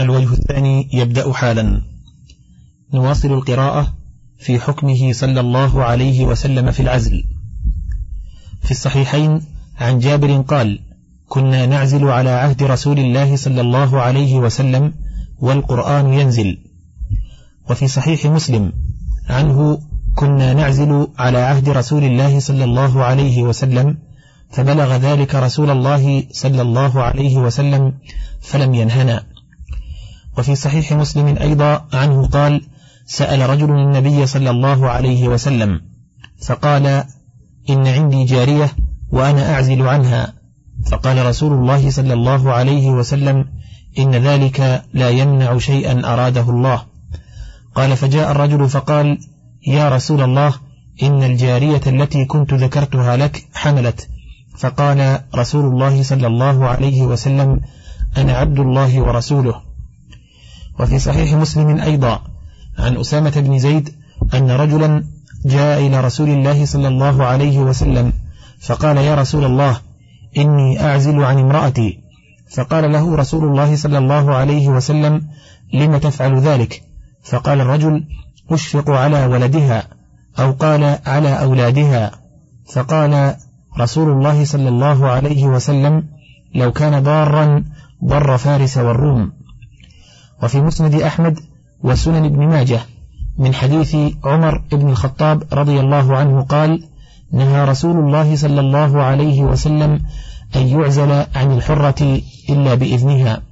الوجه الثاني يبدأ حالا. نواصل القراءة في حكمه صلى الله عليه وسلم في العزل. في الصحيحين عن جابر قال كنا نعزل على عهد رسول الله صلى الله عليه وسلم والقرآن ينزل. وفي صحيح مسلم عنه كنا نعزل على عهد رسول الله صلى الله عليه وسلم فبلغ ذلك رسول الله صلى الله عليه وسلم فلم ينهنا. وفي صحيح مسلم أيضا عنه قال سأل رجل النبي صلى الله عليه وسلم فقال إن عندي جارية وأنا أعزل عنها. فقال رسول الله صلى الله عليه وسلم إن ذلك لا يمنع شيئا أراده الله. قال فجاء الرجل فقال يا رسول الله إن الجارية التي كنت ذكرتها لك حملت. فقال رسول الله صلى الله عليه وسلم أنا عبد الله ورسوله. وفي صحيح مسلم أيضا عن أسامة بن زيد أن رجلا جاء إلى رسول الله صلى الله عليه وسلم فقال يا رسول الله إني أعزل عن امرأتي فقال له رسول الله صلى الله عليه وسلم لم تفعل ذلك؟ فقال الرجل أشفق على ولدها أو قال على أولادها فقال رسول الله صلى الله عليه وسلم لو كان ضارا ضر فارس والروم وفي مسند أحمد وسنن ابن ماجه من حديث عمر بن الخطاب رضي الله عنه قال نهى رسول الله صلى الله عليه وسلم أن يعزل عن الحرة إلا بإذنها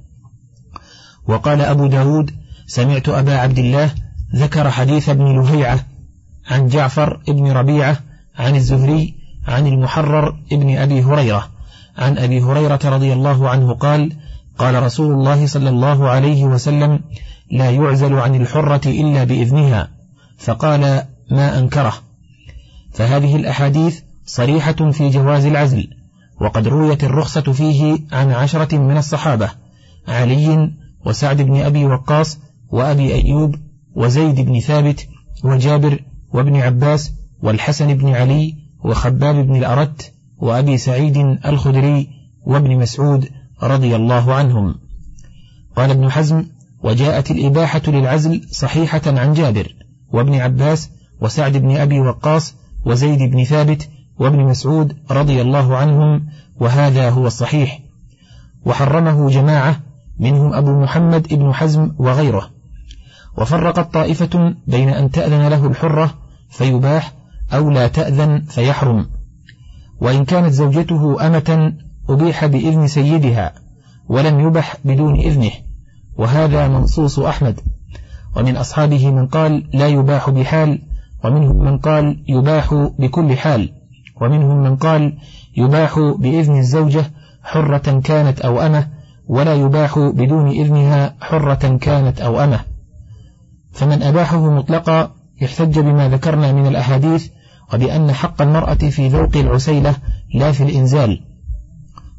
وقال أبو داود سمعت أبا عبد الله ذكر حديث ابن لهيعة عن جعفر ابن ربيعة عن الزهري عن المحرر ابن أبي هريرة عن أبي هريرة رضي الله عنه قال قال رسول الله صلى الله عليه وسلم لا يعزل عن الحرة إلا بإذنها. فقال ما أنكره. فهذه الأحاديث صريحة في جواز العزل وقد رويت الرخصة فيه عن عشرة من الصحابة علي وسعد بن أبي وقاص وأبي أيوب وزيد بن ثابت وجابر وابن عباس والحسن بن علي وخباب بن الأرت وأبي سعيد الخدري وابن مسعود رضي الله عنهم. قال ابن حزم وجاءت الإباحة للعزل صحيحة عن جابر وابن عباس وسعد بن أبي وقاص وزيد بن ثابت وابن مسعود رضي الله عنهم وهذا هو الصحيح. وحرمه جماعة منهم أبو محمد ابن حزم وغيره. وفرقت طائفة بين أن تأذن له الحرة فيباح أو لا تأذن فيحرم. وإن كانت زوجته أمة أبيح بإذن سيدها ولم يبح بدون إذنه وهذا منصوص أحمد. ومن أصحابه من قال لا يباح بحال ومنهم من قال يباح بكل حال ومنهم من قال يباح بإذن الزوجة حرة كانت أو أمة ولا يباح بدون إذنها حرة كانت أو أمة. فمن أباحه مطلقا يحتج بما ذكرنا من الأحاديث وبأن حق المرأة في ذوق العسيلة لا في الإنزال.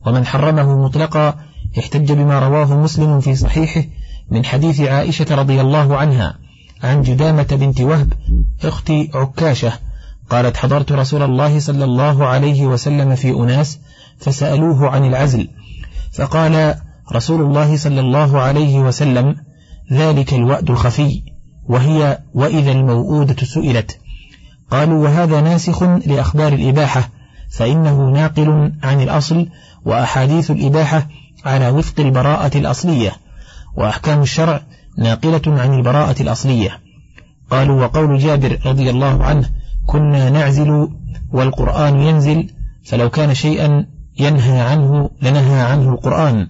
ومن حرمه مطلقا احتج بما رواه مسلم في صحيحه من حديث عائشة رضي الله عنها عن جدامة بنت وهب أخت عكاشة قالت حضرت رسول الله صلى الله عليه وسلم في أناس فسألوه عن العزل فقال رسول الله صلى الله عليه وسلم ذلك الوأد الخفي وهي وإذا الموؤودة سئلت قالوا وهذا ناسخ لأخبار الإباحة فإنه ناقل عن الأصل وأحاديث الإباحة على وفق البراءة الأصلية وأحكام الشرع ناقلة عن البراءة الأصلية. قالوا وقول جابر رضي الله عنه كنا نعزل والقرآن ينزل فلو كان شيئا ينهى عنه لنهى عنه القرآن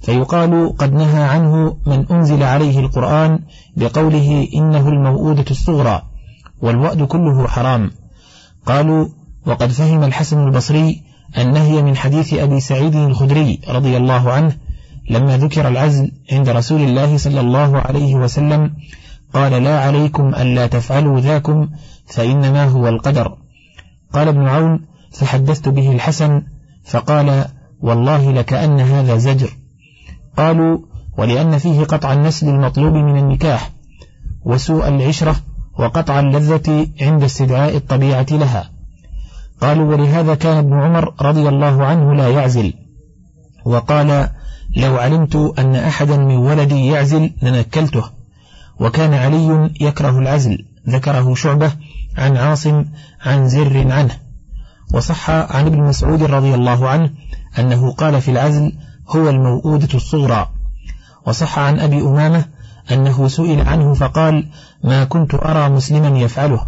فيقال قد نهى عنه من أنزل عليه القرآن بقوله إنه الموؤودة الصغرى والوأد كله حرام قالوا وقد فهم الحسن البصري النهي من حديث أبي سعيد الخدري رضي الله عنه لما ذكر العزل عند رسول الله صلى الله عليه وسلم قال لا عليكم ألا تفعلوا ذاكم فإنما هو القدر. قال ابن عون فحدثت به الحسن فقال والله لكأن هذا زجر. قالوا ولأن فيه قطع النسل المطلوب من النكاح وسوء العشرة وقطع اللذة عند استدعاء الطبيعة لها. قالوا ولهذا كان ابن عمر رضي الله عنه لا يعزل. وقال لو علمت أن أحدا من ولدي يعزل لنكلته. وكان علي يكره العزل ذكره شعبة عن عاصم عن زر عنه. وصح عن ابن مسعود رضي الله عنه أنه قال في العزل هو الموؤودة الصغرى. وصح عن أبي أمامة أنه سئل عنه فقال ما كنت أرى مسلما يفعله.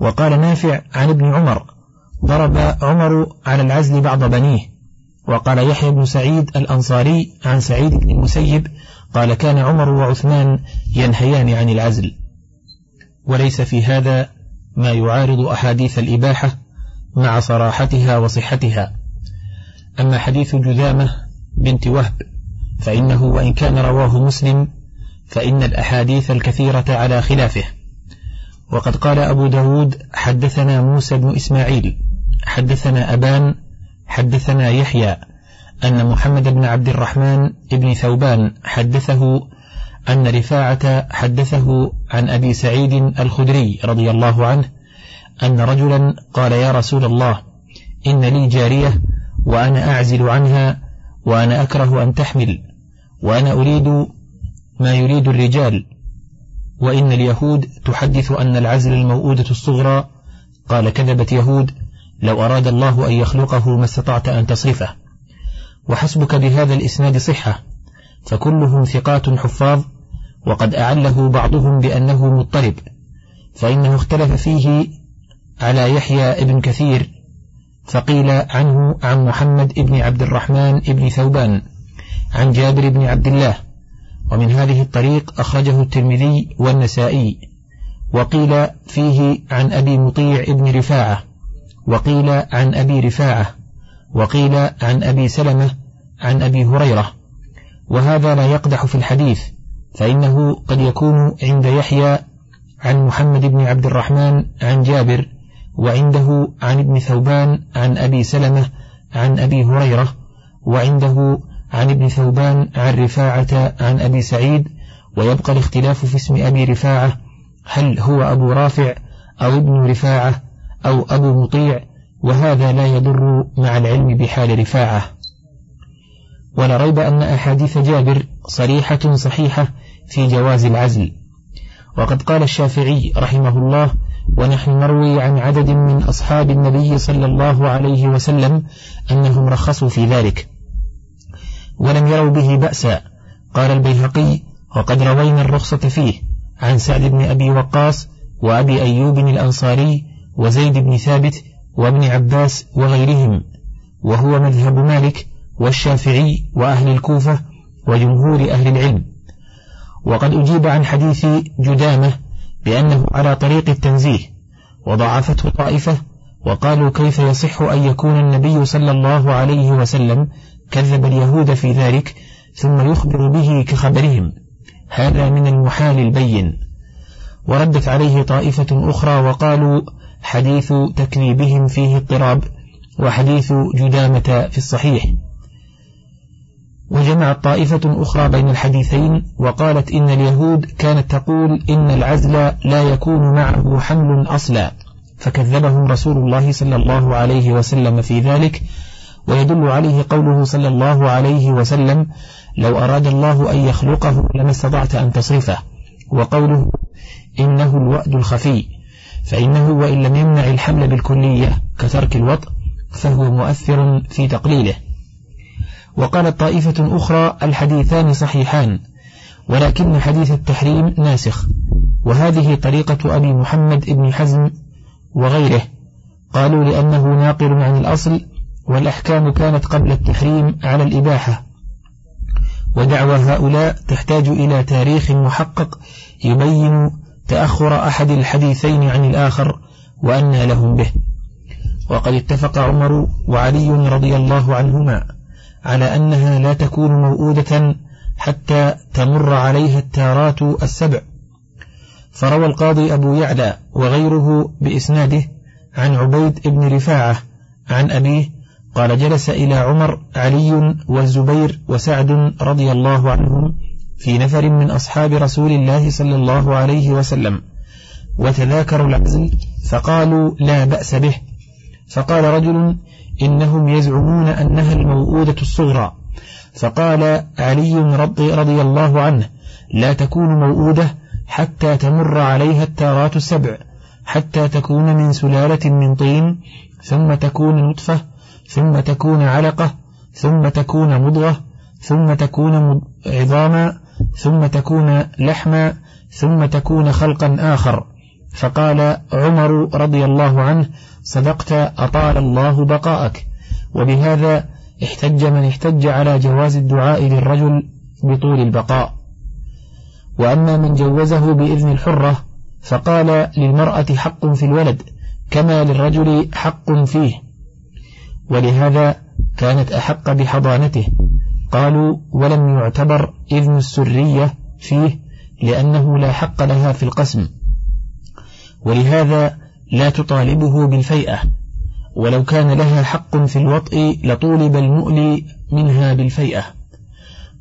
وقال نافع عن ابن عمر ضرب عمر على العزل بعض بنيه. وقال يحيى بن سعيد الأنصاري عن سعيد بن المسيب قال كان عمر وعثمان ينهيان عن العزل. وليس في هذا ما يعارض أحاديث الإباحة مع صراحتها وصحتها. أما حديث جذامة بنت وهب فإنه وإن كان رواه مسلم فإن الأحاديث الكثيرة على خلافه. وقد قال أبو داود حدثنا موسى بن إسماعيل. حدثنا أبان حدثنا يحيى أن محمد بن عبد الرحمن بن ثوبان حدثه أن رفاعة حدثه عن أبي سعيد الخدري رضي الله عنه أن رجلا قال يا رسول الله إن لي جارية وأنا أعزل عنها وأنا أكره أن تحمل وأنا أريد ما يريد الرجال وإن اليهود تحدث أن العزل الموؤودة الصغرى قال كذبت يهود لو أراد الله أن يخلقه ما استطعت أن تصرفه. وحسبك بهذا الإسناد صحة فكلهم ثقات حفاظ وقد أعله بعضهم بأنه مضطرب فإنه اختلف فيه على يحيى ابن كثير فقيل عنه عن محمد ابن عبد الرحمن ابن ثوبان عن جابر بن عبد الله ومن هذه الطريق أخرجه الترمذي والنسائي وقيل فيه عن أبي مطيع ابن رفاعة. وقيل عن أبي رفاعة وقيل عن أبي سلمة عن أبي هريرة. وهذا لا يقدح في الحديث فإنه قد يكون عند يحيى عن محمد بن عبد الرحمن عن جابر وعنده عن ابن ثوبان عن أبي سلمة عن أبي هريرة وعنده عن ابن ثوبان عن رفاعة عن أبي سعيد. ويبقى الاختلاف في اسم أبي رفاعة هل هو أبو رافع أو ابن رفاعة أو أبو مطيع وهذا لا يضر مع العلم بحال رفاعة. ولا ريب أن أحاديث جابر صريحة صحيحة في جواز العزل. وقد قال الشافعي رحمه الله ونحن نروي عن عدد من أصحاب النبي صلى الله عليه وسلم أنهم رخصوا في ذلك. ولم يروا به بأسا. قال البيهقي وقد روينا الرخصة فيه عن سعد بن أبي وقاص وأبي أيوب الأنصاري وزيد بن ثابت وابن عباس وغيرهم وهو مذهب مالك والشافعي وأهل الكوفة وجمهور أهل العلم. وقد أجيب عن حديث جدامة بأنه على طريق التنزيه وضعفته طائفة وقالوا كيف يصح أن يكون النبي صلى الله عليه وسلم كذب اليهود في ذلك ثم يخبر به كخبرهم. هذا من المحال البين. وردت عليه طائفة أخرى وقالوا حديث تكذيبهم فيه اضطراب وحديث جدامة في الصحيح. وجمعت طائفة أخرى بين الحديثين وقالت إن اليهود كانت تقول إن العزل لا يكون معه حمل أصلا. فكذبهم رسول الله صلى الله عليه وسلم في ذلك ويدل عليه قوله صلى الله عليه وسلم لو أراد الله أن يخلقه لما استطعت أن تصرفه وقوله إنه الوأد الخفي فإنه وإن لم يمنع الحمل بالكلية كترك الوطء فهو مؤثر في تقليله. وقالت طائفة أخرى الحديثان صحيحان ولكن حديث التحريم ناسخ. وهذه طريقة أبي محمد بن حزم وغيره. قالوا لأنه ناقل عن الأصل والأحكام كانت قبل التحريم على الإباحة. ودعوى هؤلاء تحتاج إلى تاريخ محقق يبين تأخر أحد الحديثين عن الآخر وأن لهم به. وقد اتفق عمر وعلي رضي الله عنهما على أنها لا تكون موؤودة حتى تمر عليها التارات السبع. فروى القاضي أبو يعلى وغيره بإسناده عن عبيد بن رفاعة عن أبيه قال جلس إلى عمر علي والزبير وسعد رضي الله عنهم في نفر من أصحاب رسول الله صلى الله عليه وسلم وتذاكروا العزل فقالوا لا بأس به. فقال رجل إنهم يزعمون أنها الموؤودة الصغرى. فقال علي رضي الله عنه لا تكون موؤودة حتى تمر عليها التارات السبع حتى تكون من سلالة من طين ثم تكون نطفة ثم تكون علقة ثم تكون مضغة ثم تكون عظاما ثم تكون لحما ثم تكون خلقا آخر. فقال عمر رضي الله عنه صدقت أطال الله بقاءك. وبهذا احتج من احتج على جواز الدعاء للرجل بطول البقاء. وأما من جوزه بإذن الحرة فقال للمرأة حق في الولد كما للرجل حق فيه. ولهذا كانت أحق بحضانته. قالوا ولم يعتبر إذن السرية فيه لأنه لا حق لها في القسم. ولهذا لا تطالبه بالفيئة ولو كان لها حق في الوطء لطولب المؤلي منها بالفيئة.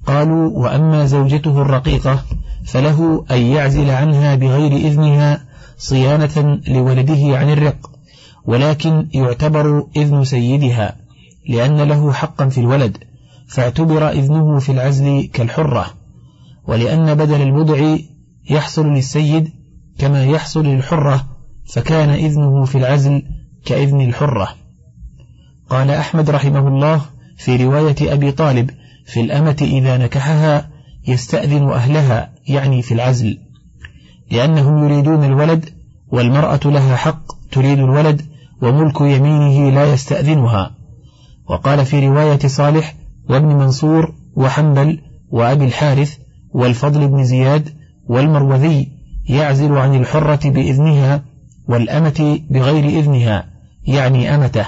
قالوا وأما زوجته الرقيقة فله أن يعزل عنها بغير إذنها صيانة لولده عن الرق ولكن يعتبر إذن سيدها لأن له حقا في الولد. فاعتبر إذنه في العزل كالحرة ولأن بدل البضع يحصل للسيد كما يحصل للحرة فكان إذنه في العزل كإذن الحرة. قال أحمد رحمه الله في رواية أبي طالب في الأمة إذا نكحها يستأذن أهلها يعني في العزل لأنهم يريدون الولد والمرأة لها حق تريد الولد وملك يمينه لا يستأذنها. وقال في رواية صالح وابن منصور وحنبل وأبي الحارث والفضل بن زياد والمروذي يعزل عن الحرة بإذنها والأمة بغير إذنها يعني أمته.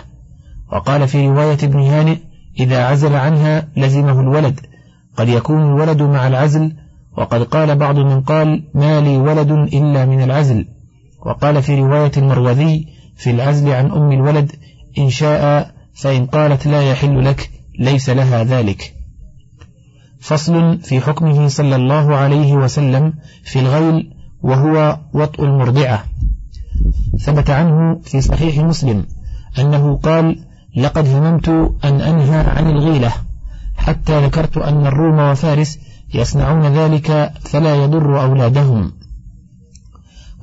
وقال في رواية ابن هانئ إذا عزل عنها لزمه الولد قد يكون الولد مع العزل وقد قال بعض من قال ما لي ولد إلا من العزل وقال في رواية المروذي في العزل عن أم الولد إن شاء فإن قالت لا يحل لك ليس لها ذلك. فصل في حكمه صلى الله عليه وسلم في الغيل وهو وطء المرضعة. ثبت عنه في صحيح مسلم أنه قال لقد هممت أن أنهى عن الغيلة حتى ذكرت أن الروم وفارس يصنعون ذلك فلا يضر أولادهم.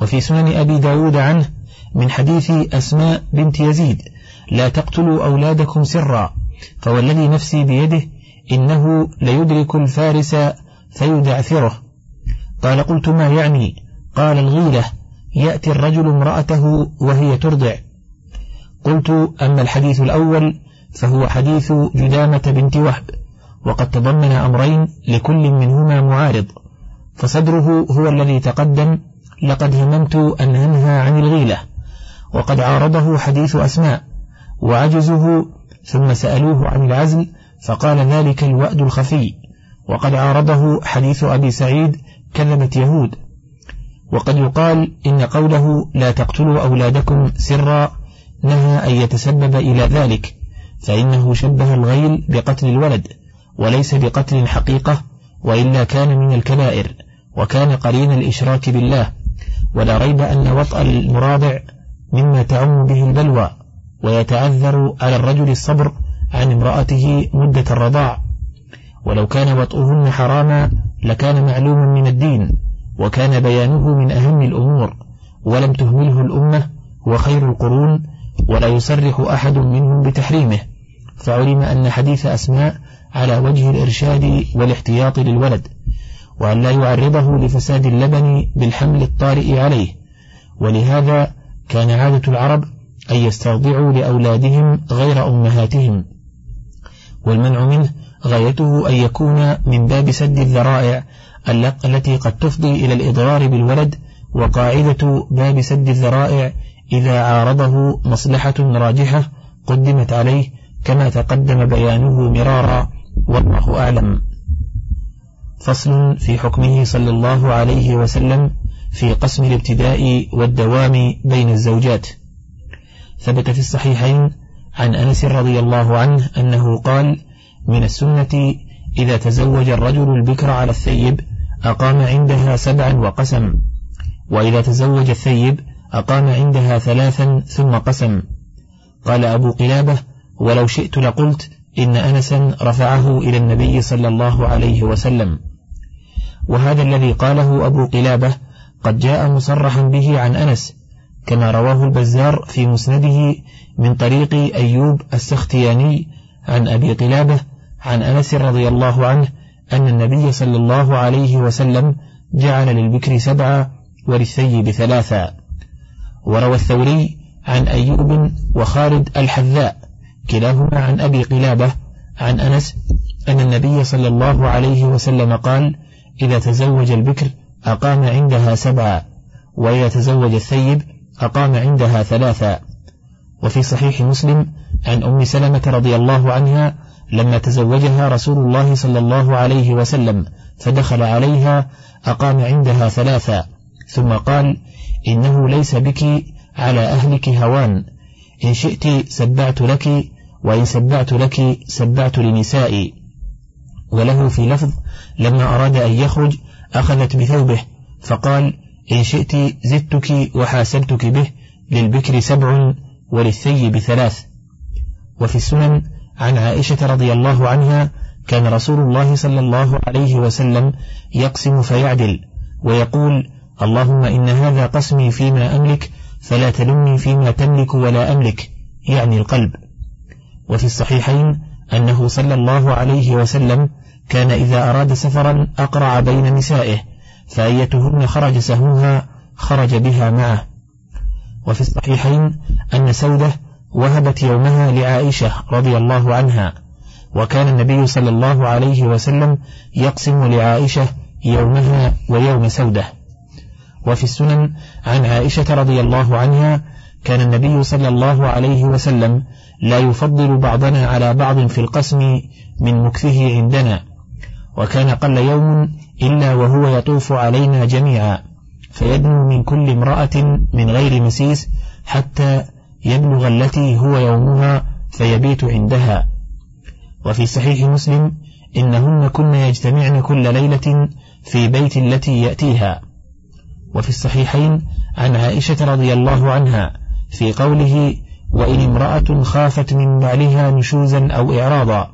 وفي سنن أبي داود عنه من حديث أسماء بنت يزيد لا تقتلوا أولادكم سرا. فوالذي نفسي بيده إنه ليدرك الفارس فيدعثره قال قلت ما يعني؟ قال الغيلة يأتي الرجل امرأته وهي ترضع. قلت أما الحديث الأول فهو حديث جدامة بنت وهب وقد تضمن أمرين لكل منهما معارض فصدره هو الذي تقدم لقد هممت أن أنهى عن الغيلة وقد عارضه حديث أسماء وعجزه ثم سألوه عن العزل فقال ذلك الوأد الخفي. وقد عارضه حديث أبي سعيد كذبت يهود. وقد يقال إن قوله لا تقتلوا أولادكم سرا نهى أن يتسبب إلى ذلك فإنه شبه الغيل بقتل الولد وليس بقتل حقيقة وإلا كان من الكبائر وكان قرين الإشراك بالله. ولا ريب أن وطأ المراضع مما تعم به البلوى. ويتعذر على الرجل الصبر عن امرأته مدة الرضاع. ولو كان وطئهن حراما لكان معلوما من الدين وكان بيانه من أهم الأمور ولم تهمله الأمة هو خير القرون ولا يصرح أحد منهم بتحريمه. فعلم أن حديث أسماء على وجه الإرشاد والاحتياط للولد وأن لا يعرضه لفساد اللبن بالحمل الطارئ عليه. ولهذا كان عادة العرب أن يسترضعوا لأولادهم غير أمهاتهم والمنع منه غايته أن يكون من باب سد الذرائع التي قد تفضي إلى الإضرار بالولد وقاعدة باب سد الذرائع إذا عارضه مصلحة راجحة قدمت عليه كما تقدم بيانه مرارا والله أعلم. فصل في حكمه صلى الله عليه وسلم في قسم الابتداء والدوام بين الزوجات. ثبت في الصحيحين عن أنس رضي الله عنه أنه قال من السنة إذا تزوج الرجل البكر على الثيب أقام عندها سبعا وقسم وإذا تزوج الثيب أقام عندها ثلاثا ثم قسم. قال أبو قلابة ولو شئت لقلت إن أنسا رفعه إلى النبي صلى الله عليه وسلم وهذا الذي قاله أبو قلابة قد جاء مصرحا به عن أنس كما رواه البزار في مسنده من طريق أيوب السختياني عن أبي قلابة عن أنس رضي الله عنه أن النبي صلى الله عليه وسلم جعل للبكر سبعة وللثيب ثلاثا. وروى الثوري عن أيوب وخالد الحذاء كلاهما عن أبي قلابة عن أنس أن النبي صلى الله عليه وسلم قال إذا تزوج البكر أقام عندها سبعا وإذا تزوج الثيب أقام عندها ثلاثا وفي صحيح مسلم عن أم سلمة رضي الله عنها لما تزوجها رسول الله صلى الله عليه وسلم فدخل عليها أقام عندها ثلاثا ثم قال إنه ليس بك على أهلك هوان. إن شئت سبعت لك وإن سبعت لك سبعت لنسائي. وله في لفظ لما أراد أن يخرج أخذت بثوبه. فقال إن شئت زدتك وحاسبتك به للبكر سبع وللثيب ثلاث. وفي السنن عن عائشة رضي الله عنها كان رسول الله صلى الله عليه وسلم يقسم فيعدل ويقول اللهم إن هذا قسمي فيما أملك فلا تلمني فيما تملك ولا أملك يعني القلب. وفي الصحيحين أنه صلى الله عليه وسلم كان إذا أراد سفرا أقرع بين نسائه فأيتهن خرج سهمها خرج بها معه. وفي الصحيحين أن سودة وهبت يومها لعائشة رضي الله عنها وكان النبي صلى الله عليه وسلم يقسم لعائشة يومها ويوم سودة. وفي السنن عن عائشة رضي الله عنها كان النبي صلى الله عليه وسلم لا يفضل بعضنا على بعض في القسم من مكثه عندنا وكان قل يوم إلا وهو يطوف علينا جميعا فيدنو من كل امرأة من غير مسيس حتى يبلغ التي هو يومها فيبيت عندها. وفي صحيح مسلم إنهن كن يجتمعن كل ليلة في بيت التي يأتيها. وفي الصحيحين عن عائشة رضي الله عنها في قوله وإن امرأة خافت من بعلها نشوزا أو إعراضا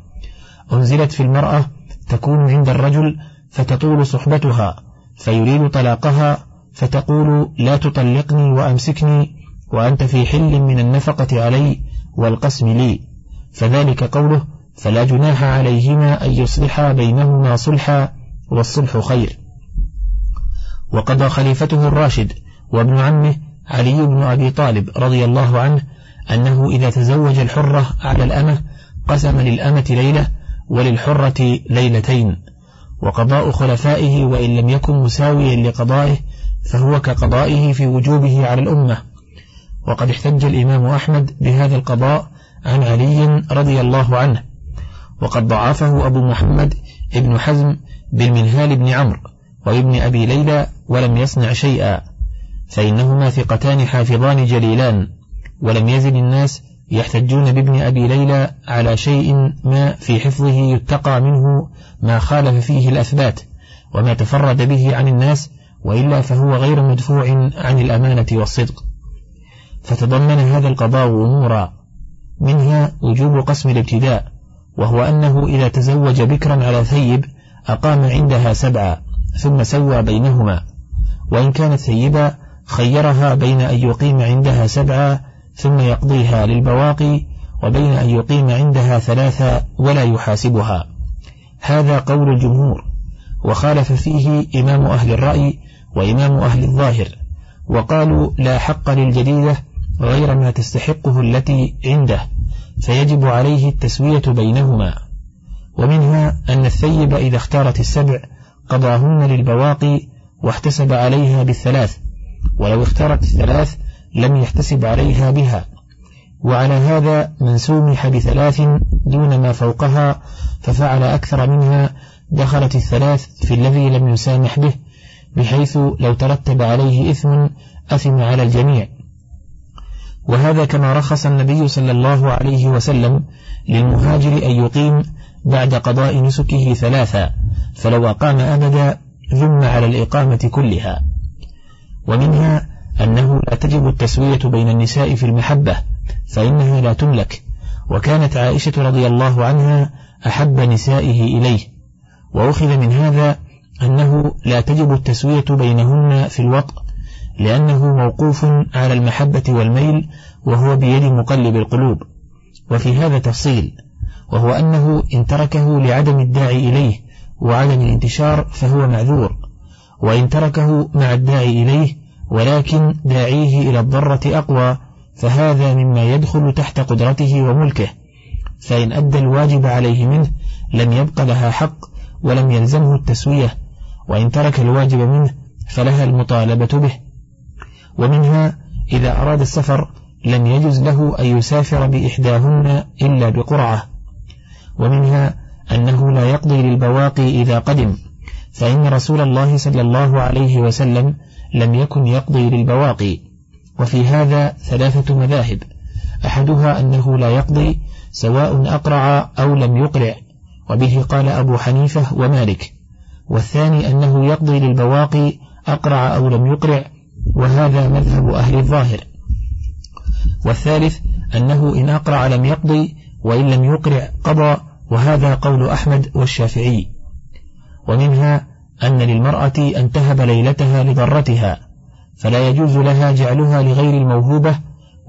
أنزلت في المرأة تكون عند الرجل فتطول صحبتها فيريد طلاقها فتقول لا تطلقني وأمسكني وأنت في حل من النفقة علي والقسم لي. فذلك قوله فلا جناح عليهما أن يصلحا بينهما صلحا والصلح خير. وقضى خليفته الراشد وابن عمه علي بن أبي طالب رضي الله عنه أنه إذا تزوج الحرة على الأمة قسم للأمة ليلة وللحرة ليلتين. وقضاء خلفائه وإن لم يكن مساويا لقضائه فهو كقضائه في وجوبه على الأمة. وقد احتج الإمام أحمد بهذا القضاء عن علي رضي الله عنه وقد ضعفه أبو محمد ابن حزم بالمنهال بن عمرو وابن أبي ليلى ولم يصنع شيئا فإنهما ثقتان حافظان جليلان ولم يزل الناس يحتجون بابن أبي ليلى على شيء ما في حفظه يتقى منه ما خالف فيه الأثبات وما تفرد به عن الناس وإلا فهو غير مدفوع عن الأمانة والصدق. فتضمن هذا القضاء أمورا منها وجوب قسم الابتداء وهو أنه إذا تزوج بكرا على ثيب أقام عندها سبعا ثم سوى بينهما. وإن كانت ثيبا خيرها بين أن يقيم عندها سبعا ثم يقضيها للبواقي وبين أن يقيم عندها ثلاثة ولا يحاسبها. هذا قول الجمهور وخالف فيه إمام أهل الرأي وإمام أهل الظاهر وقالوا لا حق للجديدة غير ما تستحقه التي عنده فيجب عليه التسوية بينهما. ومنها أن الثيب إذا اختارت السبع قضاهن للبواقي واحتسب عليها بالثلاث ولو اختارت الثلاث لم يحتسب عليها بها. وعلى هذا من سومح بثلاث دون ما فوقها ففعل أكثر منها دخلت الثلاث في الذي لم يسامح به بحيث لو ترتب عليه إثم أثم على الجميع. وهذا كما رخص النبي صلى الله عليه وسلم للمهاجر أن يقيم بعد قضاء نسكه ثلاثا فلو أقام أبدا ذم على الإقامة كلها. ومنها أنه لا تجب التسوية بين النساء في المحبة فإنها لا تملك. وكانت عائشة رضي الله عنها أحب نسائه إليه. وأخذ من هذا أنه لا تجب التسوية بينهن في الوطء لأنه موقوف على المحبة والميل وهو بيد مقلب القلوب. وفي هذا تفصيل وهو أنه إن تركه لعدم الداعي إليه وعدم الانتشار فهو معذور وإن تركه مع الداعي إليه ولكن داعيه إلى الضرة أقوى فهذا مما يدخل تحت قدرته وملكه. فإن أدى الواجب عليه منه لم يبق لها حق ولم يلزمه التسوية وإن ترك الواجب منه فلها المطالبة به. ومنها إذا أراد السفر لم يجز له أن يسافر بإحداهن إلا بقرعة. ومنها أنه لا يقضي للبواقي إذا قدم. فإن رسول الله صلى الله عليه وسلم لم يكن يقضي للبواقي. وفي هذا ثلاثة مذاهب. أحدها أنه لا يقضي سواء أقرع أو لم يقرع. وبه قال أبو حنيفة ومالك. والثاني أنه يقضي للبواقي أقرع أو لم يقرع. وهذا مذهب أهل الظاهر. والثالث أنه إن أقرع لم يقضي وإن لم يقرع قضى. وهذا قول أحمد والشافعي. ومنها أن للمرأة أن تهب ليلتها لضرتها فلا يجوز لها جعلها لغير الموهوبة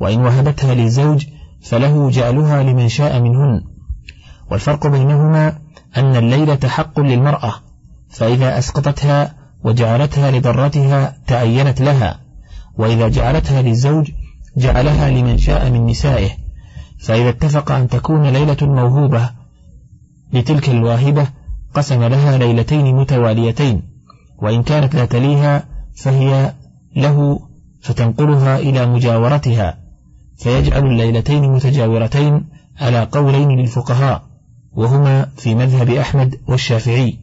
وإن وهبتها للزوج فله جعلها لمن شاء منهن. والفرق بينهما أن الليلة حق للمرأة فإذا أسقطتها وجعلتها لضرتها تعينت لها وإذا جعلتها للزوج جعلها لمن شاء من نسائه. فإذا اتفق أن تكون ليلة موهوبة لتلك الواهبة قسم لها ليلتين متواليتين وإن كانت لا تليها فهي له فتنقلها إلى مجاورتها فيجعل الليلتين متجاورتين على قولين للفقهاء وهما في مذهب أحمد والشافعي.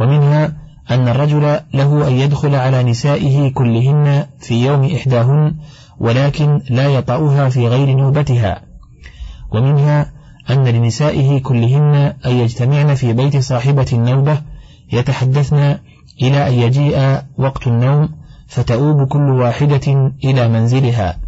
ومنها أن الرجل له أن يدخل على نسائه كلهن في يوم إحداهن ولكن لا يطأها في غير نوبتها. ومنها أن لنسائه كلهن أن يجتمعن في بيت صاحبة النوبة يتحدثن إلى أن يجيء وقت النوم فتؤوب كل واحدة إلى منزلها.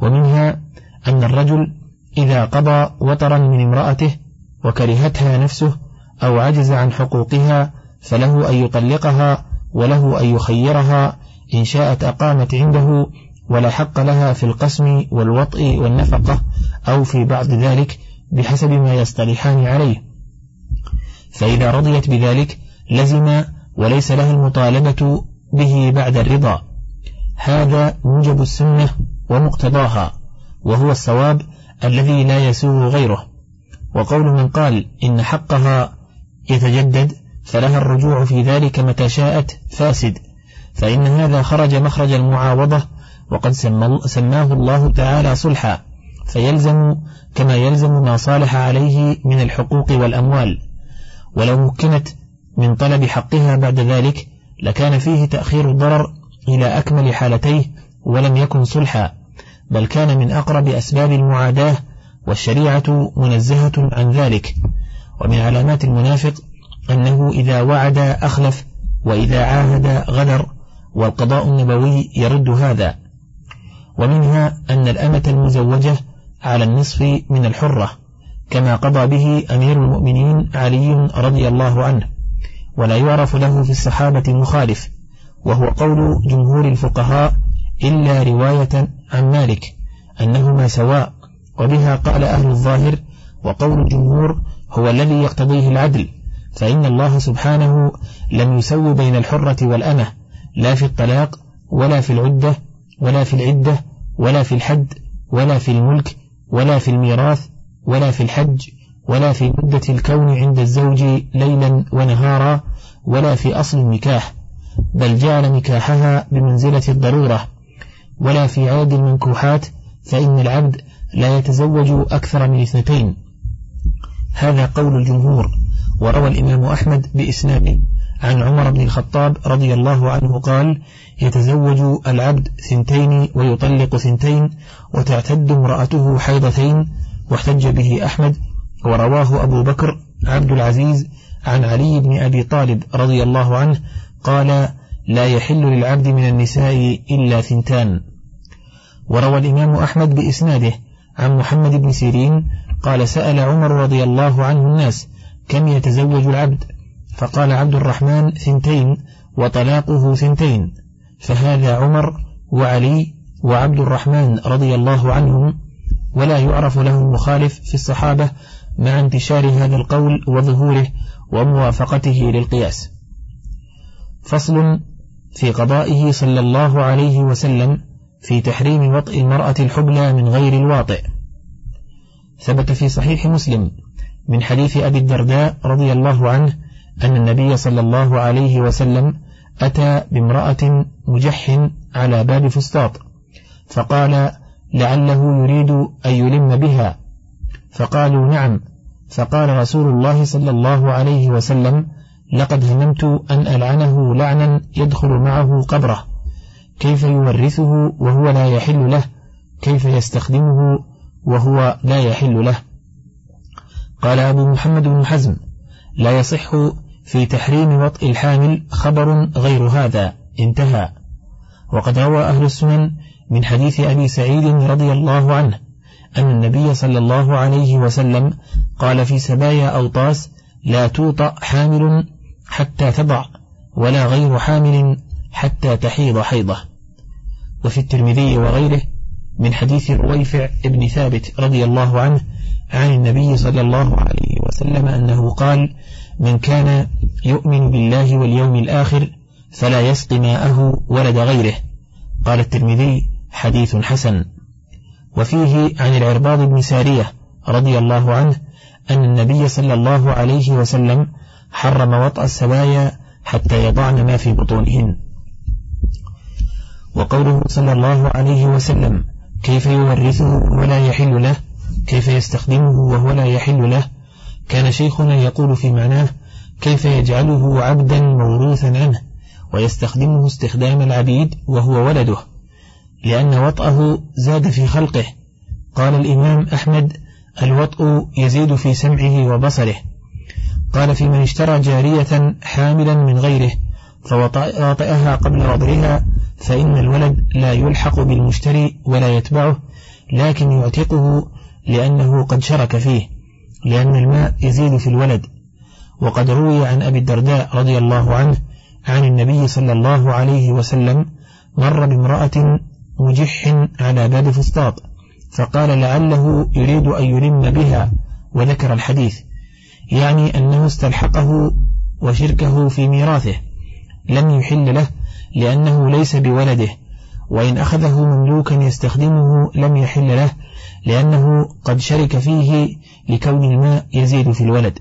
ومنها أن الرجل إذا قضى وطرا من امرأته وكرهتها نفسه أو عجز عن حقوقها فله أن يطلقها وله أن يخيرها إن شاءت أقامت عنده ولا حق لها في القسم والوطء والنفقة أو في بعض ذلك بحسب ما يصطلحان عليه. فإذا رضيت بذلك لزم وليس لها المطالبة به بعد الرضا. هذا موجب السنة ومقتضاها وهو الصواب الذي لا يسوغ غيره. وقول من قال إن حقها يتجدد فلها الرجوع في ذلك متى شاءت فاسد فإن هذا خرج مخرج المعاوضة وقد سماه الله تعالى صلحا. فيلزم كما يلزم ما صالح عليه من الحقوق والأموال. ولو مكنت من طلب حقها بعد ذلك لكان فيه تأخير الضرر إلى أكمل حالتيه ولم يكن صلحا بل كان من أقرب أسباب المعاداة والشريعة منزهة عن ذلك. ومن علامات المنافق أنه إذا وعد أخلف وإذا عاهد غدر والقضاء النبوي يرد هذا. ومنها أن الأمة المزوجة على النصف من الحرة كما قضى به أمير المؤمنين علي رضي الله عنه ولا يعرف له في الصحابة مخالف وهو قول جمهور الفقهاء إلا رواية عن مالك أنهما سواء وبها قال أهل الظاهر وقول الجمهور هو الذي يقتضيه العدل فإن الله سبحانه لم يسو بين الحرة والأمة لا في الطلاق ولا في العدة ولا في العدة ولا في الحد ولا في الملك ولا في الميراث ولا في الحج ولا في مدة الكون عند الزوج ليلا ونهارا ولا في أصل النكاح بل جعل نكاحها بمنزلة الضرورة. ولا في عاد المنكوحات فإن العبد لا يتزوج أكثر من اثنتين. هذا قول الجمهور وروى الإمام أحمد بإسناد عن عمر بن الخطاب رضي الله عنه قال يتزوج العبد ثنتين ويطلق ثنتين وتعتد امرأته حيضتين واحتج به أحمد ورواه أبو بكر عبد العزيز عن علي بن أبي طالب رضي الله عنه قال لا يحل للعبد من النساء إلا ثنتان. وروى الإمام أحمد بإسناده عن محمد بن سيرين قال سأل عمر رضي الله عنه الناس كم يتزوج العبد؟ فقال عبد الرحمن ثنتين وطلاقه ثنتين فهذا عمر وعلي وعبد الرحمن رضي الله عنهم ولا يعرف له المخالف في الصحابة مع انتشار هذا القول وظهوره وموافقته للقياس. فصل في قضائه صلى الله عليه وسلم في تحريم وطئ المرأة الحبلى من غير الواطئ. ثبت في صحيح مسلم من حديث أبي الدرداء رضي الله عنه أن النبي صلى الله عليه وسلم أتى بامرأة مجح على باب فسطاط فقال لعله يريد أن يلم بها. فقالوا نعم. فقال رسول الله صلى الله عليه وسلم لقد هممت أن ألعنه لعنا يدخل معه قبره كيف يورثه وهو لا يحل له كيف يستخدمه وهو لا يحل له؟ قال أبو محمد بن حزم لا يصح في تحريم وطء الحامل خبر غير هذا. انتهى. وقد روى أهل السنن من حديث أبي سعيد رضي الله عنه أن النبي صلى الله عليه وسلم قال في سبايا أوطاس لا توطأ حامل حتى تضع ولا غير حامل حتى تحيض حيضة. وفي الترمذي وغيره من حديث رويفع ابن ثابت رضي الله عنه عن النبي صلى الله عليه وسلم أنه قال من كان يؤمن بالله واليوم الآخر فلا يسقي ماءه ولد غيره. قال الترمذي حديث حسن. وفيه عن العرباض بن سارية رضي الله عنه أن النبي صلى الله عليه وسلم حرم وطأ السوايا حتى يضعن ما في بطونهن. وقوله صلى الله عليه وسلم كيف يورثه ولا يحل له كيف يستخدمه وهو لا يحل له كان شيخنا يقول في معناه كيف يجعله عبدا موروثا عنه ويستخدمه استخدام العبيد وهو ولده لأن وطأه زاد في خلقه. قال الإمام أحمد الوطء يزيد في سمعه وبصره. قال في من اشترى جارية حاملا من غيره فوطئها قبل وضعها فإن الولد لا يلحق بالمشتري ولا يتبعه لكن يعتقه لأنه قد شرك فيه. لأن الماء يزيد في الولد. وقد روي عن أبي الدرداء رضي الله عنه عن النبي صلى الله عليه وسلم مر بامرأة مجح على باب فسطاط فقال لعله يريد أن يلم بها وذكر الحديث. يعني أنه استلحقه وشركه في ميراثه. لم يحل له لأنه ليس بولده. وإن أخذه مملوكا يستخدمه لم يحل له لأنه قد شرك فيه لكون الماء يزيد في الولد.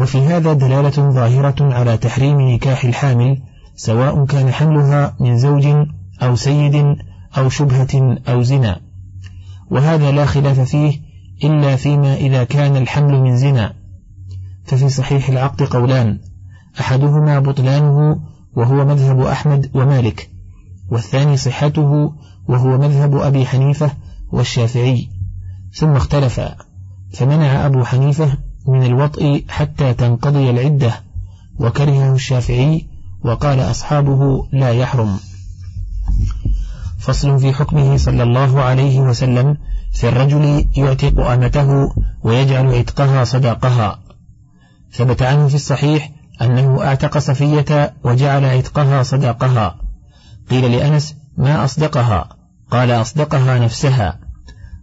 وفي هذا دلالة ظاهرة على تحريم نكاح الحامل سواء كان حملها من زوج أو سيد أو شبهة أو زنا. وهذا لا خلاف فيه إلا فيما إذا كان الحمل من زنا. ففي صحيح العقد قولان أحدهما بطلانه وهو مذهب أحمد ومالك والثاني صحته وهو مذهب أبي حنيفة والشافعي. ثم اختلفا فمنع أبو حنيفة من الوطء حتى تنقضي العدة وكرهه الشافعي وقال أصحابه لا يحرم. فصل في حكمه صلى الله عليه وسلم في الرجل يعتق أمته ويجعل عتقها صداقها. ثبت عنه في الصحيح أنه أعتق صفية وجعل عتقها صداقها. قيل لأنس ما أصدقها قال أصدقها نفسها.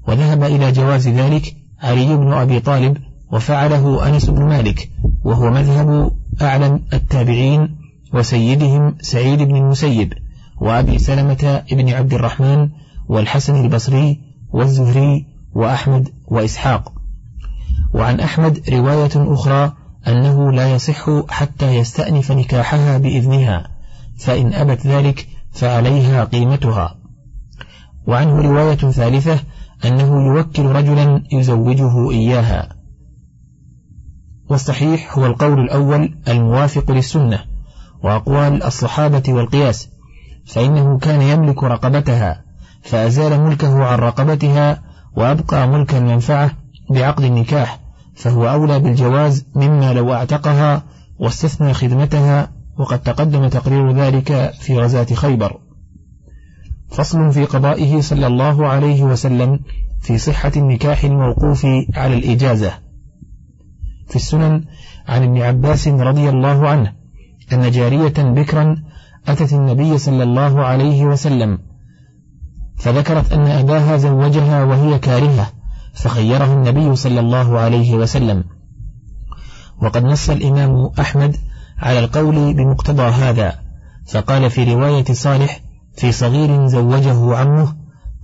وذهب إلى جواز ذلك علي بن أبي طالب وفعله أنس بن مالك وهو مذهب أعلم التابعين وسيدهم سعيد بن المسيب وأبي سلمة بن عبد الرحمن والحسن البصري والزهري وأحمد وإسحاق. وعن أحمد رواية أخرى أنه لا يصح حتى يستأنف نكاحها بإذنها فإن أبت ذلك فعليها قيمتها. وعنه رواية ثالثة أنه يوكل رجلا يزوجه إياها. والصحيح هو القول الأول الموافق للسنة وأقوال الصحابة والقياس فإنه كان يملك رقبتها فأزال ملكه عن رقبتها وأبقى ملك المنفعة بعقد النكاح فهو أولى بالجواز مما لو أعتقها واستثنى خدمتها وقد تقدم تقرير ذلك في غزاة خيبر. فصل في قضائه صلى الله عليه وسلم في صحة النكاح الموقوف على الإجازة. في السنن عن ابن عباس رضي الله عنه أن جارية بكرا أتت النبي صلى الله عليه وسلم فذكرت أن أباها زوجها وهي كارهة فخيره النبي صلى الله عليه وسلم. وقد نص الإمام أحمد على القول بمقتضى هذا فقال في رواية صالح في صغير زوجه عمه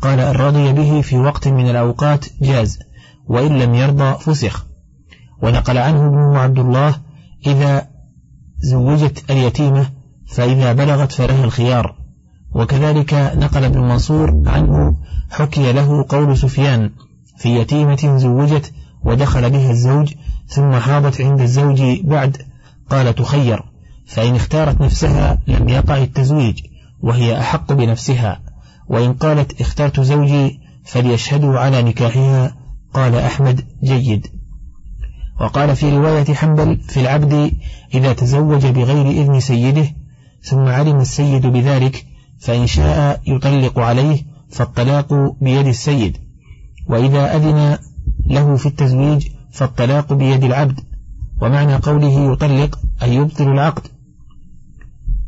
قال إن رضي به في وقت من الأوقات جاز وإن لم يرضى فسخ. ونقل عنه ابنه عبد الله إذا زوجت اليتيمة فإذا بلغت فلها الخيار. وكذلك نقل ابن منصور عنه حكي له قول سفيان في يتيمة زوجت ودخل بها الزوج ثم حاضت عند الزوج بعد قال تخير فإن اختارت نفسها لم يقع التزويج. وهي أحق بنفسها وإن قالت اخترت زوجي فليشهدوا على نكاحها قال أحمد جيد. وقال في رواية حنبل في العبد إذا تزوج بغير إذن سيده ثم علم السيد بذلك فإن شاء يطلق عليه فالطلاق بيد السيد. وإذا أذن له في التزويج فالطلاق بيد العبد. ومعنى قوله يطلق أي يبطل العقد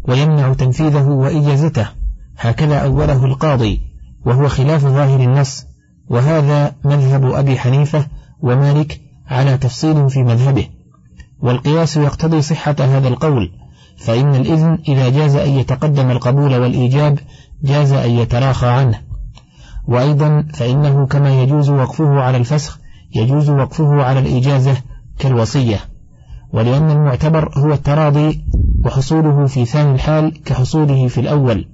ويمنع تنفيذه وإجازته. هكذا أوله القاضي وهو خلاف ظاهر النص. وهذا مذهب أبي حنيفة ومالك على تفصيل في مذهبه. والقياس يقتضي صحة هذا القول فإن الإذن إذا جاز أن يتقدم القبول والإيجاب جاز أن يتراخى عنه. وأيضا فإنه كما يجوز وقفه على الفسخ يجوز وقفه على الإجازة كالوصية. ولأن المعتبر هو التراضي وحصوله في ثاني الحال كحصوله في الأول.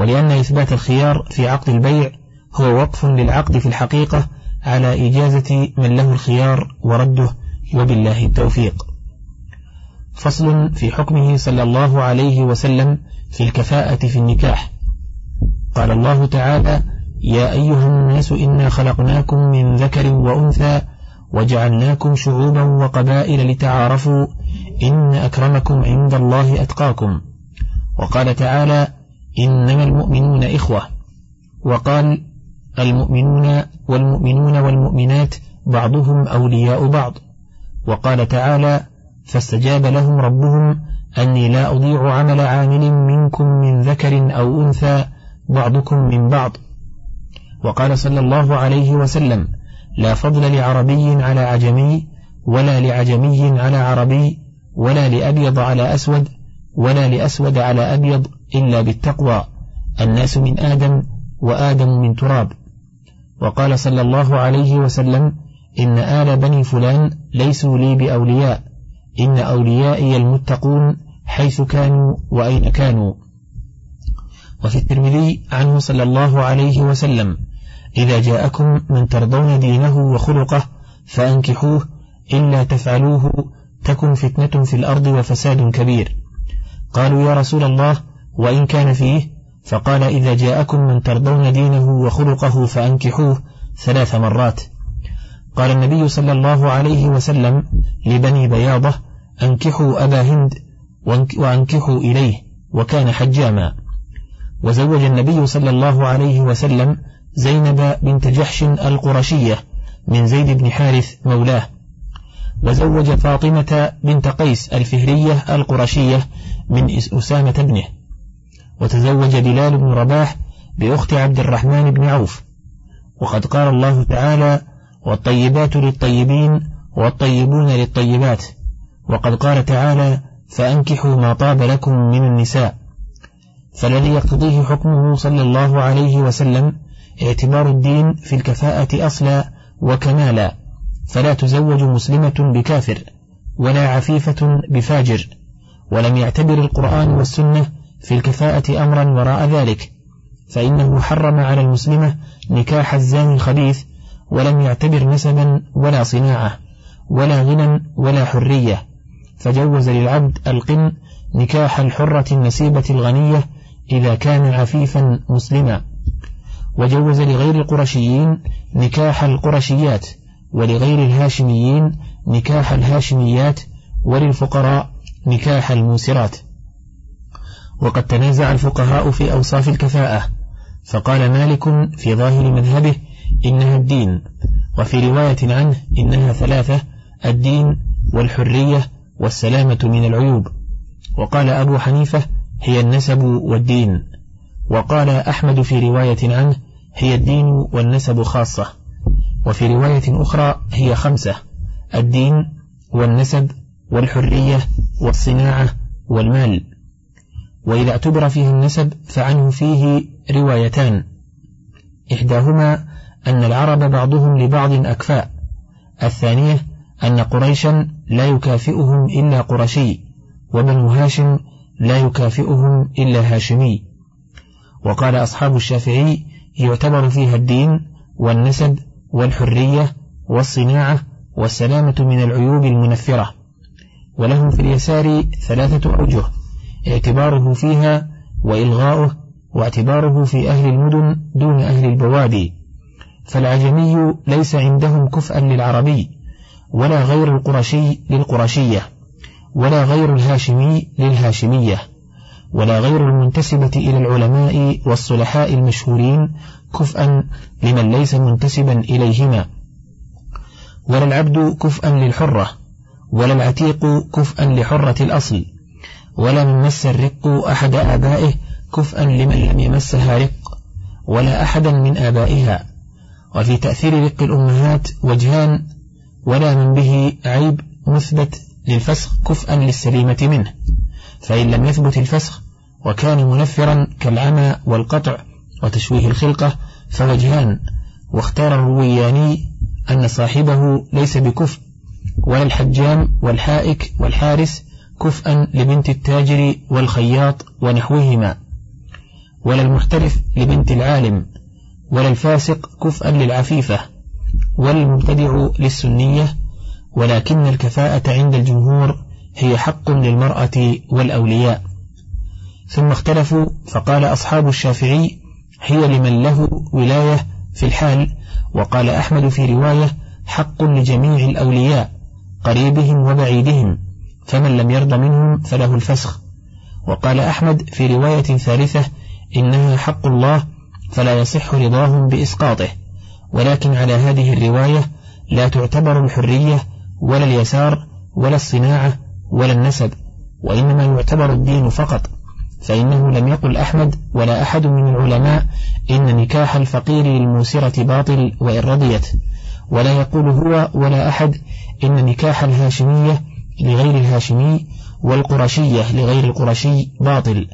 ولأن إثبات الخيار في عقد البيع هو وقف للعقد في الحقيقة على إجازة من له الخيار ورده وبالله التوفيق. فصل في حكمه صلى الله عليه وسلم في الكفاءة في النكاح. قال الله تعالى يا أيها الناس إنا خلقناكم من ذكر وأنثى وجعلناكم شعوبا وقبائل لتعارفوا إن أكرمكم عند الله أتقاكم. وقال تعالى إنما المؤمنون إخوة. وقال المؤمنون والمؤمنون والمؤمنات بعضهم أولياء بعض. وقال تعالى فاستجاب لهم ربهم أني لا أضيع عمل عامل منكم من ذكر أو أنثى بعضكم من بعض. وقال صلى الله عليه وسلم لا فضل لعربي على عجمي ولا لعجمي على عربي ولا لأبيض على أسود ولا لأسود على أبيض إلا بالتقوى. الناس من آدم وآدم من تراب. وقال صلى الله عليه وسلم إن آل بني فلان ليسوا لي بأولياء إن أوليائي المتقون حيث كانوا وأين كانوا. وفي الترمذي عنه صلى الله عليه وسلم إذا جاءكم من ترضون دينه وخلقه فأنكحوه إلا تفعلوه تكن فتنة في الأرض وفساد كبير. قالوا يا رسول الله وإن كان فيه فقال إذا جاءكم من ترضون دينه وخلقه فأنكحوه ثلاث مرات. قال النبي صلى الله عليه وسلم لبني بياضة أنكحوا أبا هند وأنكحوا إليه وكان حجاما. وزوج النبي صلى الله عليه وسلم زينب بنت جحش القرشية من زيد بن حارث مولاه. وزوج فاطمة بنت قيس الفهرية القرشية من أسامة بنه. وتزوج بلال بن رباح بأخت عبد الرحمن بن عوف. وقد قال الله تعالى والطيبات للطيبين والطيبون للطيبات وقد قال تعالى فأنكحوا ما طاب لكم من النساء فالذي يقتضيه حكمه صلى الله عليه وسلم اعتبار الدين في الكفاءة أصلا وكمالا فلا تزوج مسلمة بكافر ولا عفيفة بفاجر ولم يعتبر القرآن والسنة في الكفاءة أمرا وراء ذلك فإنه حرم على المسلمة نكاح الزاني الخبيث ولم يعتبر نسبا ولا صناعة ولا غنى ولا حرية فجوز للعبد القن نكاح الحرة النسيبة الغنية إذا كان عفيفا مسلما. وجوز لغير القرشيين نكاح القرشيات ولغير الهاشميين نكاح الهاشميات وللفقراء نكاح الموسرات. وقد تنازع الفقهاء في أوصاف الكفاءة فقال مالك في ظاهر مذهبه إنها الدين وفي رواية عنه إنها ثلاثة الدين والحرية والسلامة من العيوب. وقال أبو حنيفة هي النسب والدين وقال أحمد في رواية عنه هي الدين والنسب خاصة. وفي رواية أخرى هي خمسة الدين والنسب والحرية والصناعة والمال. وإذا اعتبر فيه النسب فعنه فيه روايتان. إحداهما أن العرب بعضهم لبعض أكفاء. الثانية أن قريشا لا يكافئهم إلا قرشي وبنو هاشم لا يكافئهم إلا هاشمي. وقال أصحاب الشافعي يعتبر فيها الدين والنسب والحرية والصناعة والسلامة من العيوب المنفرة ولهم في اليسار ثلاثة أوجه اعتباره فيها وإلغاؤه واعتباره في أهل المدن دون أهل البوادي فالعجمي ليس عندهم كفءا للعربي ولا غير القرشي للقرشية ولا غير الهاشمي للهاشمية. ولا غير المنتسبة إلى العلماء والصلحاء المشهورين كفءا لمن ليس منتسبا إليهما. ولا العبد كفءا للحرة ولا العتيق كفءا لحرة الأصل ولا من مس الرق أحد آبائه كفءا لمن لم يمسها رق ولا أحدا من آبائها. وفي تأثير رق الأمهات وجهان ولا من به عيب مثبت للفسخ كفءا للسليمة منه. فإن لم يثبت الفسخ وكان منفرا كالعمى والقطع وتشويه الخلقة فوجهان. واختار الروياني أن صاحبه ليس بكفء ولا الحجام والحائك والحارس كفءا لبنت التاجر والخياط ونحوهما. ولا المحترف لبنت العالم ولا الفاسق كفءا للعفيفة ولا المبتدع للسنية ولكن الكفاءة عند الجمهور هي حق للمرأة والأولياء. ثم اختلفوا فقال أصحاب الشافعي هي لمن له ولاية في الحال. وقال أحمد في رواية حق لجميع الأولياء قريبهم وبعيدهم فمن لم يرضى منهم فله الفسخ. وقال أحمد في رواية ثالثة إنها حق الله فلا يصح رضاهم بإسقاطه. ولكن على هذه الرواية لا تعتبر الحرية ولا اليسار ولا الصناعة ولا النسب وإنما يعتبر الدين فقط. فإنه لم يقل أحمد ولا أحد من العلماء إن نكاح الفقير للموسرة باطل وإن رضيت. ولا يقول هو ولا أحد إن نكاح الهاشمية لغير الهاشمي والقرشية لغير القرشي باطل.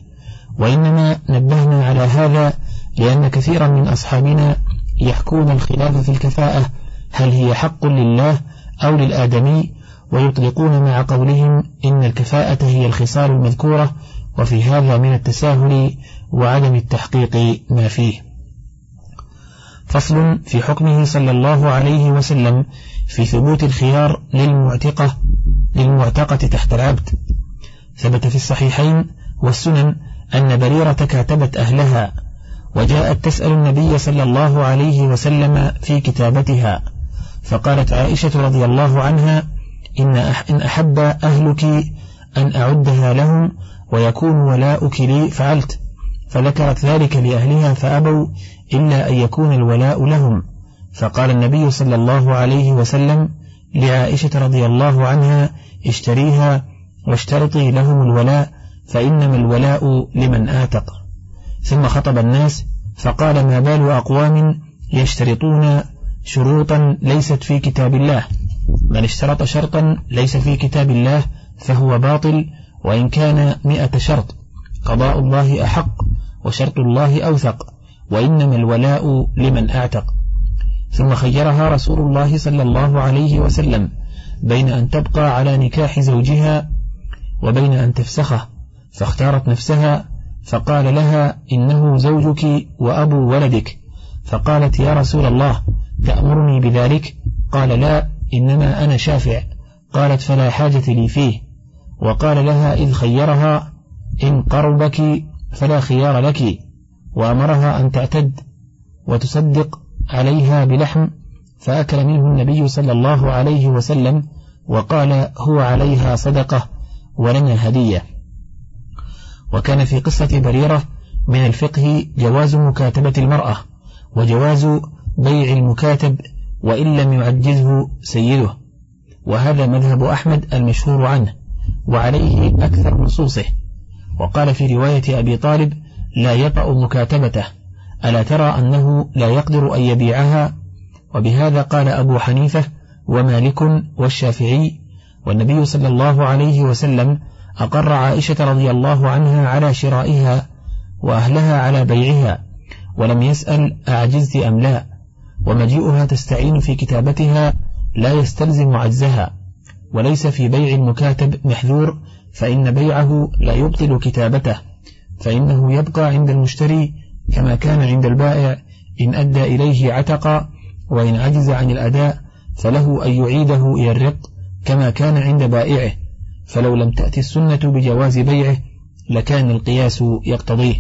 وإنما نبهنا على هذا لأن كثيرا من أصحابنا يحكون الخلاف في الكفاءة هل هي حق لله أو للآدمي ويطلقون مع قولهم إن الكفاءة هي الخصال المذكورة وفي هذا من التساهل وعدم التحقيق ما فيه. فصل في حكمه صلى الله عليه وسلم في ثبوت الخيار للمعتقة للمعتقة تحت العبد. ثبت في الصحيحين والسنن أن بريرة كاتبت أهلها وجاءت تسأل النبي صلى الله عليه وسلم في كتابتها فقالت عائشة رضي الله عنها إن أحب أهلك أن أعدها لهم ويكون ولاؤك لي فعلت فذكرت ذلك لأهلها فأبوا إلا أن يكون الولاء لهم. فقال النبي صلى الله عليه وسلم لعائشة رضي الله عنها اشتريها واشترطي لهم الولاء فإنما الولاء لمن آتق. ثم خطب الناس فقال ما بال أقوام يشترطون شروطا ليست في كتاب الله من اشترط شرطا ليس في كتاب الله فهو باطل وإن كان مئة شرط قضاء الله أحق وشرط الله أوثق وإنما الولاء لمن أعتق. ثم خيرها رسول الله صلى الله عليه وسلم بين أن تبقى على نكاح زوجها وبين أن تفسخه. فاختارت نفسها فقال لها إنه زوجك وأبو ولدك. فقالت يا رسول الله تأمرني بذلك؟ قال لا إنما أنا شافع. قالت فلا حاجة لي فيه. وقال لها إذ خيرها إن قربك فلا خيار لك وأمرها أن تعتد وتصدق عليها بلحم فأكل منه النبي صلى الله عليه وسلم وقال هو عليها صدقة ولنا هدية. وكان في قصة بريرة من الفقه جواز مكاتبة المرأة وجواز بيع المكاتب وإن لم يعجزه سيده وهذا مذهب أحمد المشهور عنه. وعليه أكثر نصوصه وقال في رواية أبي طالب لا يطأ مكاتبته ألا ترى أنه لا يقدر أن يبيعها؟ وبهذا قال أبو حنيفة ومالك والشافعي. والنبي صلى الله عليه وسلم أقر عائشة رضي الله عنها على شرائها وأهلها على بيعها ولم يسأل أعجزت أم لا. ومجيئها تستعين في كتابتها لا يستلزم عجزها. وليس في بيع المكاتب محذور فإن بيعه لا يبطل كتابته فإنه يبقى عند المشتري كما كان عند البائع. إن أدى إليه عتق وإن عجز عن الأداء فله أن يعيده إلى الرق كما كان عند بائعه. فلو لم تأتي السنة بجواز بيعه لكان القياس يقتضيه.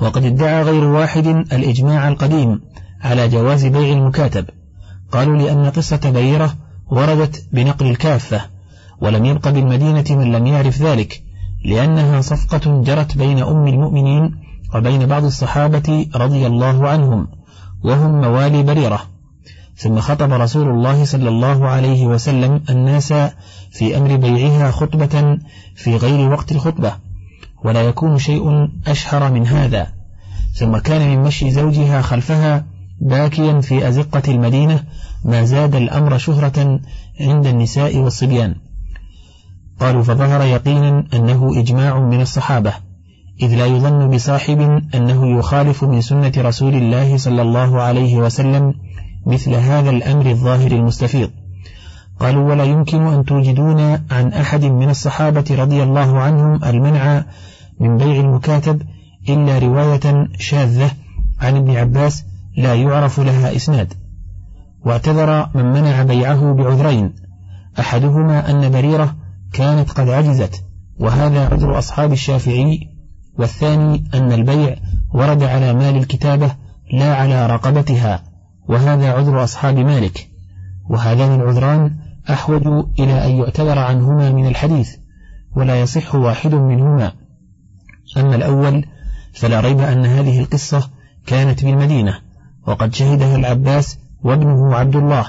وقد ادعى غير واحد الإجماع القديم على جواز بيع المكاتب. قالوا لأن قصة بيرة وردت بنقل الكافة ولم يبق بالمدينة من لم يعرف ذلك لأنها صفقة جرت بين أم المؤمنين وبين بعض الصحابة رضي الله عنهم وهم موالي بريرة. ثم خطب رسول الله صلى الله عليه وسلم الناس في أمر بيعها خطبة في غير وقت الخطبة ولا يكون شيء أشهر من هذا. ثم كان من مشي زوجها خلفها باكيا في أزقة المدينة ما زاد الأمر شهرة عند النساء والصبيان. قالوا فظهر يقينا أنه إجماع من الصحابة إذ لا يظن بصاحب أنه يخالف من سنة رسول الله صلى الله عليه وسلم مثل هذا الأمر الظاهر المستفيض. قالوا ولا يمكن أن توجدون عن أحد من الصحابة رضي الله عنهم المنع من بيع المكاتب إلا رواية شاذة عن ابن عباس لا يعرف لها إسناد. واعتذر من منع بيعه بعذرين. أحدهما أن بريرة كانت قد عجزت وهذا عذر أصحاب الشافعي. والثاني أن البيع ورد على مال الكتابة لا على رقبتها وهذا عذر أصحاب مالك. وهذان العذران أحوج إلى أن يعتذر عنهما من الحديث ولا يصح واحد منهما. أما الأول فلا ريب أن هذه القصة كانت بالمدينة وقد شهدها العباس وابنه عبد الله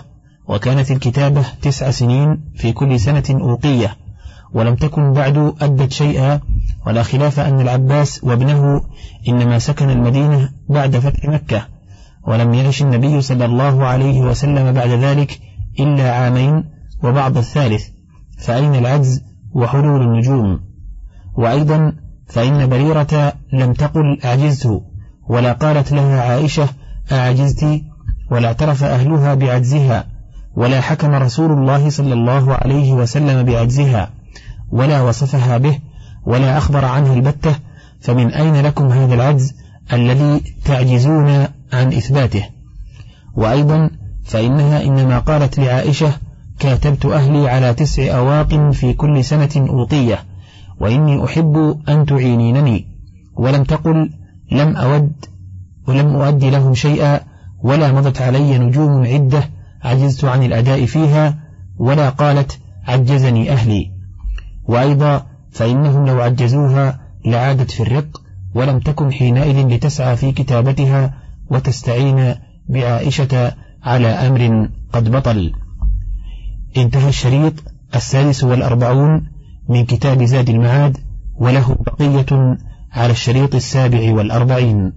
وكانت الكتابة تسع سنين في كل سنة أوقية ولم تكن بعد أدت شيئا ولا خلاف أن العباس وابنه إنما سكن المدينة بعد فتح مكة ولم يعش النبي صلى الله عليه وسلم بعد ذلك إلا عامين وبعض الثالث فأين العجز وحلول النجوم؟ وأيضا فإن بريرة لم تقل أعجزت ولا قالت لها عائشة أعجزت ولا اعترف أهلها بعجزها ولا حكم رسول الله صلى الله عليه وسلم بعجزها ولا وصفها به ولا أخبر عنه البتة فمن أين لكم هذا العجز الذي تعجزون عن إثباته؟ وأيضا فإنها إنما قالت لعائشة كاتبت أهلي على تسع أواق في كل سنة أوقية وإني أحب أن تعينينني ولم تقل لم أود ولم أؤدي لهم شيئا ولا مضت علي نجوم عدة عجزت عن الأداء فيها ولا قالت عجزني أهلي. وأيضا فإنهم لو عجزوها لعادت في الرق ولم تكن حينئذ لتسعى في كتابتها وتستعين بعائشة على أمر قد بطل. انتهى الشريط السادس والأربعون من كتاب زاد المعاد وله بقية على الشريط السابع والأربعين.